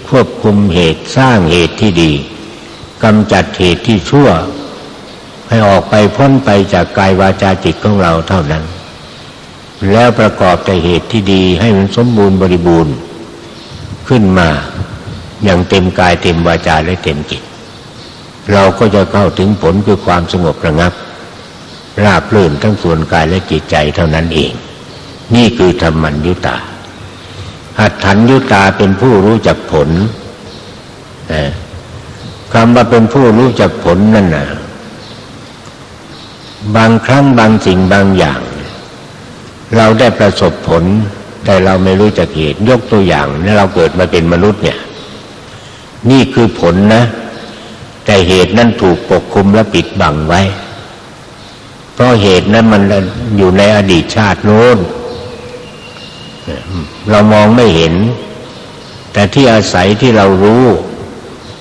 ควบคุมเหตุสร้างเหตุที่ดีกำจัดเหตุที่ชั่ว ให้ออกไปพ้นไปจากกายวาจาจิตของเราเท่านั้น แล้วประกอบแต่เหตุที่ดีให้มันสมบูรณ์บริบูรณ์ ขึ้นมาอย่างเต็มกายเต็มวาจาและเต็มจิต เราก็จะเข้าถึงผลคือความสงบระงับ ราบรื่นทั้งส่วนกายและจิตใจเท่านั้นเอง นี่คือธรรมัญญุตา หัตถัญยุตาเป็นผู้รู้จักผลคำว่าเป็นผู้รู้จักผลนั่นนะบางครั้งบางสิ่งบางอย่าง เราได้ประสบผล แต่เราไม่รู้จักเหตุยกตัวอย่างนี่เราเกิดมาเป็นมนุษย์เนี่ย นี่คือผลนะ แต่เหตุนั้นถูกปกคุมและปิดบังไว้ เพราะเหตุนั้นมันอยู่ในอดีตชาติโน้น เรามองไม่เห็น แต่ที่อาศัยที่เรารู้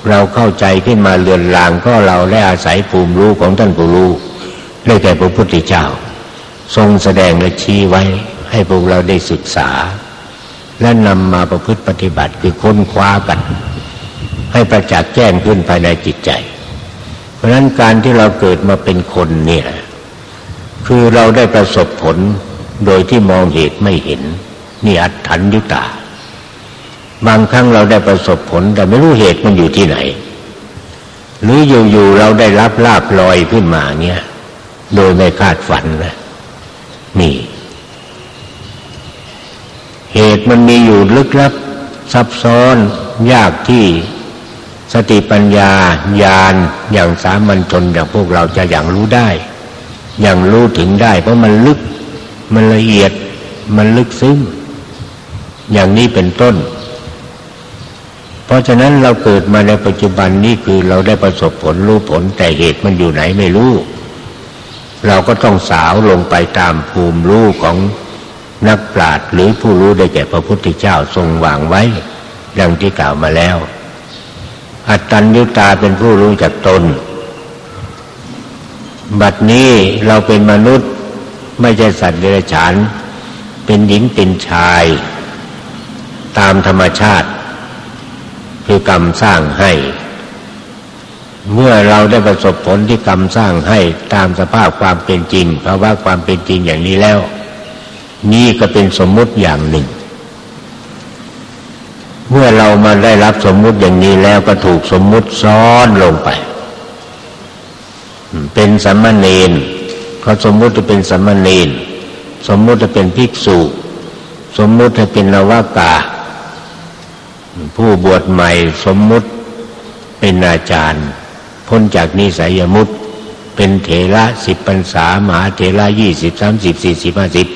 เราเข้าใจขึ้นมาเรือนรางก็เราได้อาศัยภูมิรู้ของท่านผู้รู้ได้แก่พระพุทธเจ้า ทรงแสดงและชี้ไว้ ให้พวกเราได้ศึกษา และนำมาประพฤติปฏิบัติคือค้นคว้ากัน ให้ประจักษ์แจ้งขึ้นภายในจิตใจ เพราะนั้นการที่เราเกิดมาเป็นคนเนี่ยคือเราได้ประสบผลโดยที่มองเหตุไม่เห็น นี่อัตถัญยุตา บางครั้งเราได้ประสบผล แต่ไม่รู้เหตุมันอยู่ที่ไหน หรืออยู่ๆเราได้รับลาบลอยขึ้นมาเงี้ยโดยไม่คาดฝันนะนี่เหตุมันมีอยู่ลึกลับซับซ้อนยากที่สติปัญญาญาณอย่างสามัญชนอย่างพวกเราจะอย่างรู้ได้ อย่างรู้ถึงได้ เพราะมันลึกมันละเอียดมันลึกซึ้ง อย่างนี้เป็นต้น เพราะฉะนั้นเราเกิดมาในปัจจุบันนี้คือเราได้ประสบผลรู้ผลแต่เหตุมันอยู่ไหนไม่รู้ เราก็ต้องสาวลงไปตามภูมิรู้ของนักปราชญ์หรือผู้รู้ได้แก่พระพุทธเจ้าทรงวางไว้ ดังที่กล่าวมาแล้ว อัตตัญญุตาเป็นผู้รู้จักตน บัดนี้เราเป็นมนุษย์ไม่ใช่สัตว์เดรัจฉาน เป็นหญิงเป็นชาย ตามธรรมชาติ คือกรรมสร้างให้ เมื่อเราได้ประสบผลที่กรรมสร้างให้ตามสภาพความเป็นจริงภาวะความเป็นจริงอย่างนี้แล้ว นี่ก็เป็นสมมุติอย่างหนึ่ง เมื่อเรามาได้รับสมมุติอย่างนี้แล้วก็ถูกสมมุติซ้อนลงไป เป็นสัมมาเนนเขาสมมุติจะเป็นสัมมาเนนสมมุติจะเป็นภิกษุ สมมุติจะเป็นนวากา ผู้บวชใหม่สมมุติเป็นอาจารย์ พ้นจากนิสัยมุตเป็นเถระสิบพรรษามหาเถระยี่สิบสามสิบสี่สิบห้าสิบ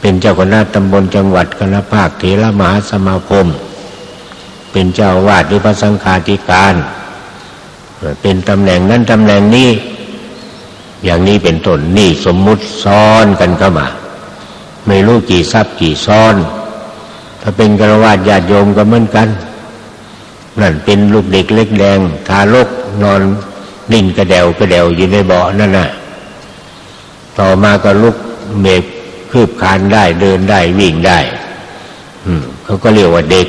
เป็นเจ้าคณะตำบลจังหวัดคณะภาคเถระมหาสมาคม เป็นเจ้าวาดหรือพระสังฆาธิการ เป็นตำแหน่งนั้นตำแหน่งนี้ อย่างนี้เป็นต้นนี่สมมุติซ้อนกันเข้ามา ไม่รู้กี่ทรัพย์กี่ซ้อน ถ้าเป็นกระวาดญาติโยมก็เหมือนกันนั่นเป็นลูกเด็กเล็กแดง ทารกนอนนิ่งกระเดวกระเดวอยู่ในเบาะนั่นน่ะ ต่อมาก็ลุกเมกคืบคานได้เดินได้วิ่งได้ อืมเขาก็เรียกว่าเด็ก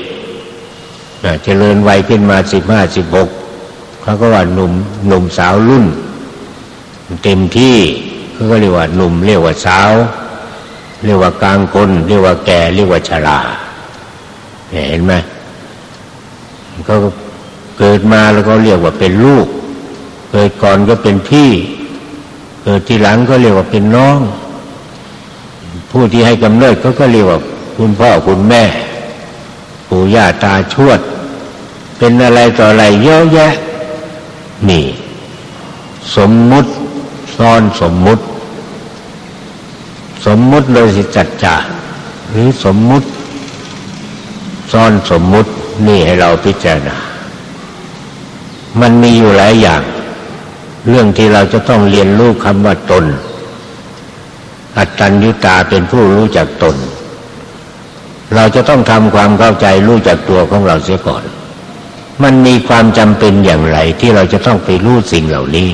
เจริญวัยขึ้นมาสิบห้าสิบหกเขาก็ว่าหนุ่มหนุ่มสาวรุ่น เต็มที่เขาก็เรียกว่าหนุ่ม เรียกว่าสาว เรียกว่ากลางคน เรียกว่าแก่ เรียกว่าชรา เห็นไหมเขาเกิดมาแล้วก็เรียกว่าเป็นลูก เกิดก่อนก็เป็นพี่ เกิดทีหลังก็เรียกว่าเป็นน้อง ผู้ที่ให้กำเนิดเขาก็เรียกว่าคุณพ่อคุณแม่ ปู่ย่าตาชวด เป็นอะไรต่ออะไรเยอะแยะ นี่ สมมุติซ้อนสมมุติ สมมุติโดยสิจัดจ่าหรือสมมุติ ซ่อนสมมุตินี่ให้เราพิจารณา มันมีอยู่หลายอย่าง เรื่องที่เราจะต้องเรียนรู้คำว่าตน อัตตัญญุตาเป็นผู้รู้จักตน เราจะต้องทำความเข้าใจรู้จักตัวของเราเสียก่อน มันมีความจำเป็นอย่างไรที่เราจะต้องไปรู้สิ่งเหล่านี้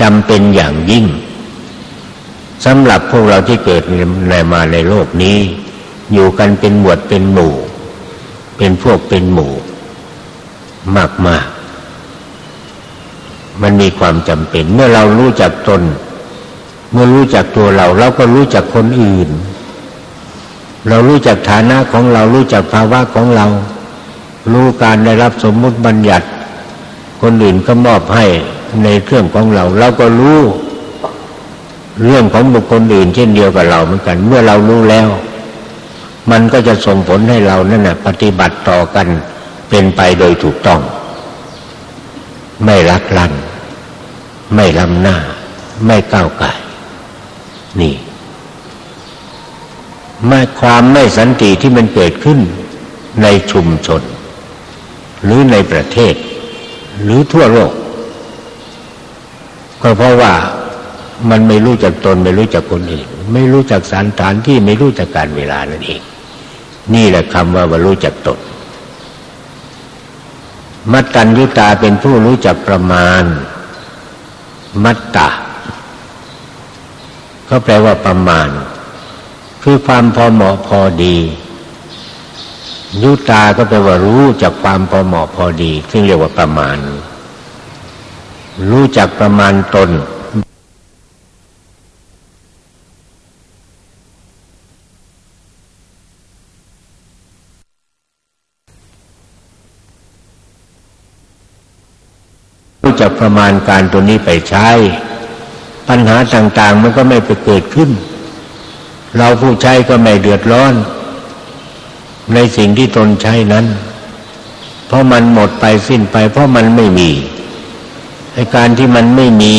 จำเป็นอย่างยิ่งสำหรับพวกเราที่เกิดในมาในโลกนี้ อยู่กันเป็นหมวดเป็นหมู่ เป็นพวกเป็นหมู่มากมากมันมีความจำเป็น เมื่อเรารู้จักตน เมื่อรู้จักตัวเรา เราก็รู้จักคนอื่น เรารู้จักฐานะของเรารู้จักภาวะของเรา รู้การได้รับสมมุติบัญญัติ คนอื่นก็มอบให้ในเครื่องของเรา เราก็รู้ เรื่องของบุคคลอื่น เช่นเดียวกับเราเหมือนกัน เมื่อเรารู้แล้ว มันก็จะส่งผลให้เรานั่นนะปฏิบัติต่อกันเป็นไปโดยถูกต้อง ไม่รักลัน ไม่ล้ำหน้า ไม่ก้าวไก่นี่มาความไม่สันติที่มันเกิดขึ้นในชุมชน หรือในประเทศ หรือทั่วโลก ก็เพราะว่ามันไม่รู้จักตน ไม่รู้จักคนอื่น ไม่รู้จักสถานที่ไม่รู้จักการเวลานั่นเอง นี่แหละคำว่าว่ารู้จักตนมัตตัญญุตาเป็นผู้รู้จักประมาณ มัตตะก็แปลว่าประมาณ คือความพอเหมาะพอดี ยุตาก็แปลว่ารู้จักความพอเหมาะพอดี ซึ่งเรียกว่าประมาณ รู้จักประมาณตน จักประมาณการตัวนี้ไปใช้ ปัญหาต่างๆมันก็ไม่ไปเกิดขึ้น เราผู้ใช้ก็ไม่เดือดร้อน ในสิ่งที่ตนใช้นั้น เพราะมันหมดไปสิ้นไป เพราะมันไม่มีในการที่มันไม่มี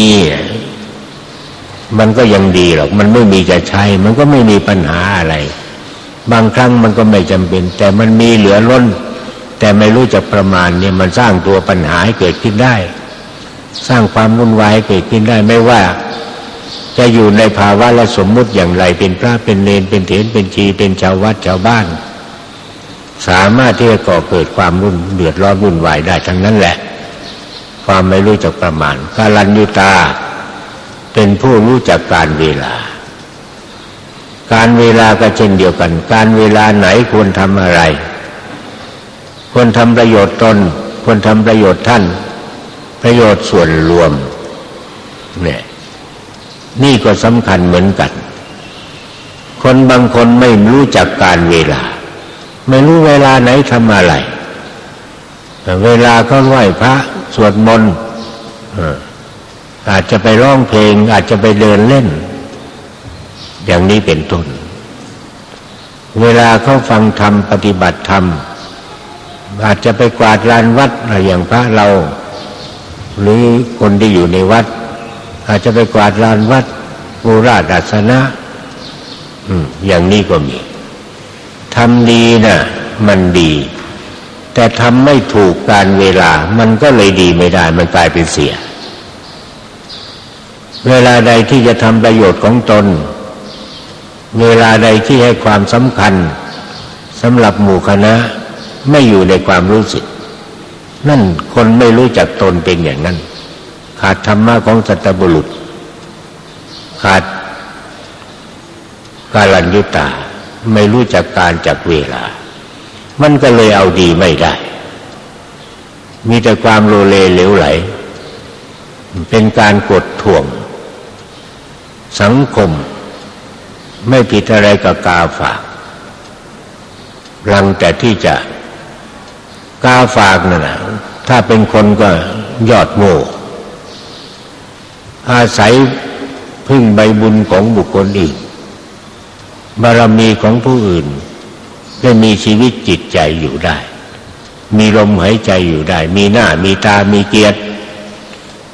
มันก็ยังดีหรอก มันไม่มีจะใช้ มันก็ไม่มีปัญหาอะไร บางครั้งมันก็ไม่จำเป็น แต่มันมีเหลือล้นแต่ไม่รู้จักประมาณเนี่ยมันสร้างตัวปัญหาให้เกิดขึ้นได้ สร้างความวุ่นวายเกิดขึ้นได้ไม่ว่า จะอยู่ในภาวะและสมมุติอย่างไรเป็นพระเป็นเนนเป็นเถรเป็นชีเป็นชาววัดชาวบ้าน สามารถที่จะก่อเกิดความรุ่นเดือดร้อนวุ่นวายได้ทั้งนั้นแหละ ความไม่รู้จักประมาณกาลัญยุตา เป็นผู้รู้จักการเวลา การเวลาก็เช่นเดียวกัน การเวลาไหนควรทำอะไรควรทำประโยชน์ตนควรทำประโยชน์ท่าน ประโยชน์ส่วนรวม เนี่ย นี่ก็สำคัญเหมือนกัน คนบางคนไม่รู้จักการเวลา ไม่รู้เวลาไหนทำอะไร เวลาก็ไหว้พระสวดมนต์อาจจะไปร้องเพลง อาจจะไปเดินเล่น อย่างนี้เป็นต้น เวลาเขาฟังธรรมปฏิบัติธรรมอาจจะไปกวาดลานวัดอะไรอย่างพระเรา หรือคนที่อยู่ในวัด อาจจะไปกวาดลานวัดบูราดัสนะอย่างนี้ก็มีทำดีนะ่ะ มันดี แต่ทำไม่ถูกการเวลา มันก็เลยดีไม่ได้ มันกลายเป็นเสีย เวลาใดที่จะทำประโยชน์ของตน เวลาใดที่ให้ความสำคัญสำหรับหมู่คณะไม่อยู่ในความรู้สึก นั่นคนไม่รู้จักตนเป็นอย่างนั้น ขาดธรรมะของสัตบุรุษ ขาดกาลัญยุตา ไม่รู้จักการจักเวลา มันก็เลยเอาดีไม่ได้ มีแต่ความโลเลเหลวไหล เป็นการกดท่วง สังคม ไม่ผิดอะไรกับกาฝากรังแต่ที่จะ กาฝากนั่นนะถ้าเป็นคนก็ยอดโง่อาศัยพึ่งใบบุญของบุคคลอื่นบารมีของผู้อื่น ได้มีชีวิตจิตใจอยู่ได้ มีลมหายใจอยู่ได้ มีหน้ามีตามีเกียรติ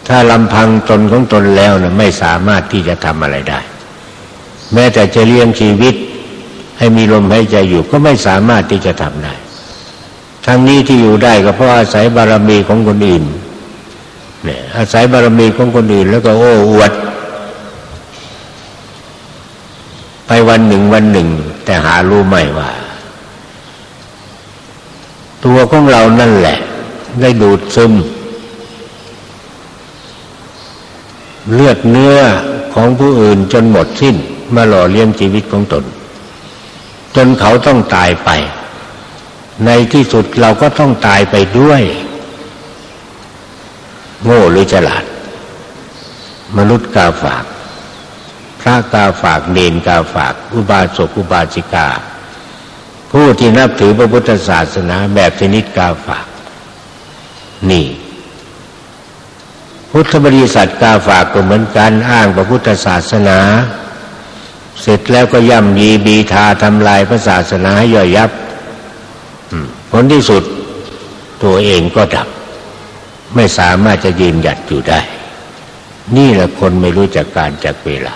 ถ้าลำพังตนของตนแล้วนะไม่สามารถที่จะทำอะไรได้ แม้แต่จะเลี้ยงชีวิต ให้มีลมหายใจอยู่ก็ไม่สามารถที่จะทำได้ ทั้งนี้ที่อยู่ได้ก็เพราะอาศัยบารมีของคนอื่นเนี่ยอาศัยบารมีของคนอื่น แล้วก็โอ้อวด ไปวันหนึ่งวันหนึ่ง แต่หารู้ไม่ว่า ตัวของเรานั่นแหละ ได้ดูดซึม เลือดเนื้อของผู้อื่นจนหมดสิ้น มาหล่อเลี้ยงชีวิตของตน จนเขาต้องตายไป ในที่สุดเราก็ต้องตายไปด้วย โง่หรือฉลาด มนุษย์กาฝาก พระกาฝากเนนกาฝาก อุบาสกอุบาสิกา ผู้ที่นับถือพระพุทธศาสนาแบบชนิดกาฝาก นี่ พุทธบริษัทกาฝากก็เหมือนกันอ้างพระพุทธศาสนา เสร็จแล้วก็ย่ำยีบีทาทำลายพระศาสนาย่อยยับ ผลที่สุดตัวเองก็ดับ ไม่สามารถจะยืนหยัดอยู่ได้ นี่แหละคนไม่รู้จักการจักเวลา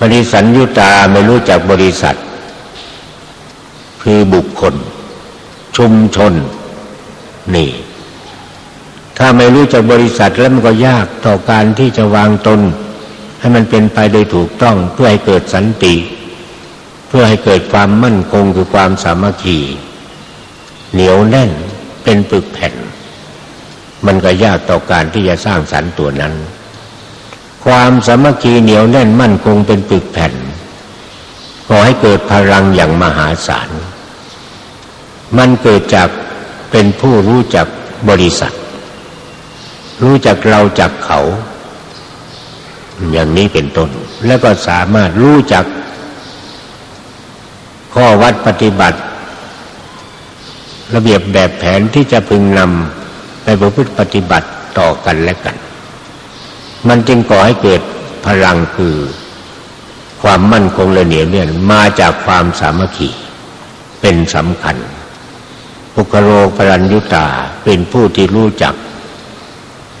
บริสัญยุตาไม่รู้จักบริษัท คือบุคคล ชุมชน นี่ ถ้าไม่รู้จักบริษัทแล้วมันก็ยากต่อการที่จะวางตน ให้มันเป็นไปโดยถูกต้องเพื่อให้เกิดสันติ เพื่อให้เกิดความมั่นคงคือความสามัคคี เหนียวแน่นเป็นปึกแผ่น มันก็ยากต่อการที่จะสร้างสรรค์ตัวนั้น ความสามัคคีเหนียวแน่นมั่นคงเป็นปึกแผ่นขอให้เกิดพลังอย่างมหาศาล มันเกิดจากเป็นผู้รู้จักบริษัท รู้จักเราจักเขา อย่างนี้เป็นต้น แล้วก็สามารถรู้จัก ข้อวัดปฏิบัติ ระเบียบแบบแผนที่จะพึงนำไปประพฤติปฏิบัติต่อกันและกัน มันจึงก่อให้เกิดพลังคือความมั่นคงและเหนียวเนี่ยมาจากความสามัคคีเป็นสำคัญปุคโรปรัญยุตาเป็นผู้ที่รู้จัก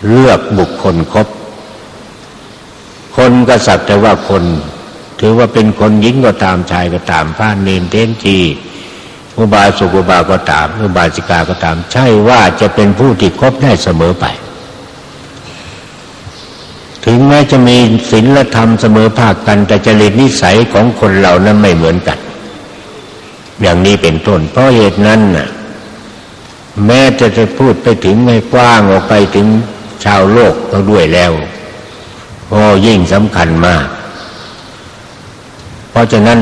เลือกบุคคลครบ คนก็สักแต่ว่าคน ถือว่าเป็นคนหญิงก็ตามชายก็ตามพระเนนเทนทีอุบาสุกุบาก็ตามอุบาสิกาก็ตาม ใช่ว่าจะเป็นผู้ที่คบได้เสมอไป ถึงแม้จะมีศีลธรรมเสมอภาคกัน แต่จริตนิสัยของคนเรานั้นไม่เหมือนกัน อย่างนี้เป็นต้น เพราะเหตุนั้นน่ะ แม้จะจะพูดไปถึงให้กว้างออกไปถึงชาวโลกก็ด้วยแล้วก็ยิ่งสำคัญมาก เพราะฉะนั้น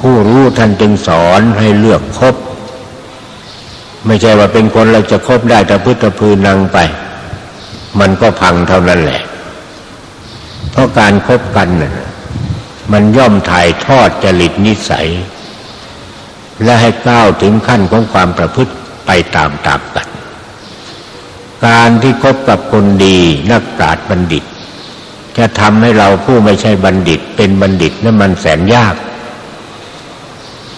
ผู้รู้ท่านจึงสอนให้เลือกคบ ไม่ใช่ว่าเป็นคนเราจะคบได้แต่พุทธพืนังไป มันก็พังเท่านั้นแหละ เพราะการครบกันน่ะมันย่อมถ่ายทอดจริตนิสัย และให้ก้าวถึงขั้นของความประพฤติไปตามตามกัน การที่คบกับคนดีนักปราชญ์บัณฑิต จะทำให้เราผู้ไม่ใช่บัณฑิต เป็นบัณฑิตนั้นมันแสนยาก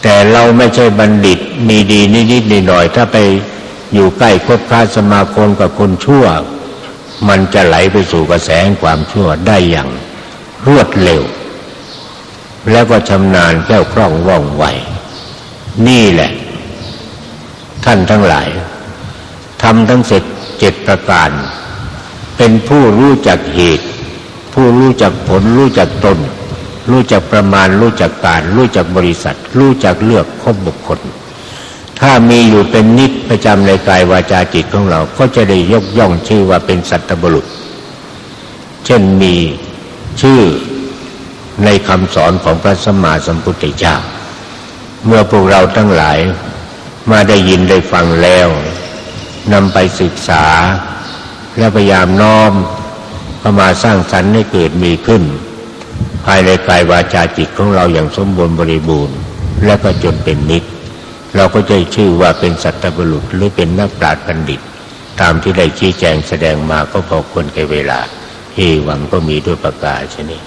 แต่เราไม่ใช่บัณฑิต มีดีนิดๆหน่อยๆถ้าไปอยู่ใกล้คบค้าสมาคมกับคนชั่ว มันจะไหลไปสู่กระแสความชั่วได้อย่างรวดเร็ว แล้วก็ชำนาญแก้วคล่องว่องไว นี่แหละ ท่านทั้งหลายทำทั้งเสร็จเจ็ดประการ เป็นผู้รู้จักเหตุ ผู้รู้จักผล รู้จักตน รู้จักประมาณ รู้จักการ รู้จักบริษัท รู้จักเลือกคบบุคคล ถ้ามีอยู่เป็นนิดประจำในกายวาจาจิตของเรา ก็จะได้ยกย่องชื่อว่าเป็นสัตบุรุษ เช่นมีชื่อในคำสอนของพระสัมมาสัมพุทธเจ้า เมื่อพวกเราทั้งหลายมาได้ยินได้ฟังแล้วนำไปศึกษา และพยายามน้อม เข้ามาสร้างสรรค์ให้เกิดมีขึ้น ภายในกายวาจาจิตของเราอย่างสมบูรณ์บริบูรณ์ และก็จนเป็นนิจเราก็จะชื่อว่าเป็นสัตบุรุษหรือเป็นนักปราชญ์บัณฑิต ตามที่ได้ชี้แจงแสดงมาก็พอควรแก่เวลาเอวังก็มีด้วยประกาศชนี้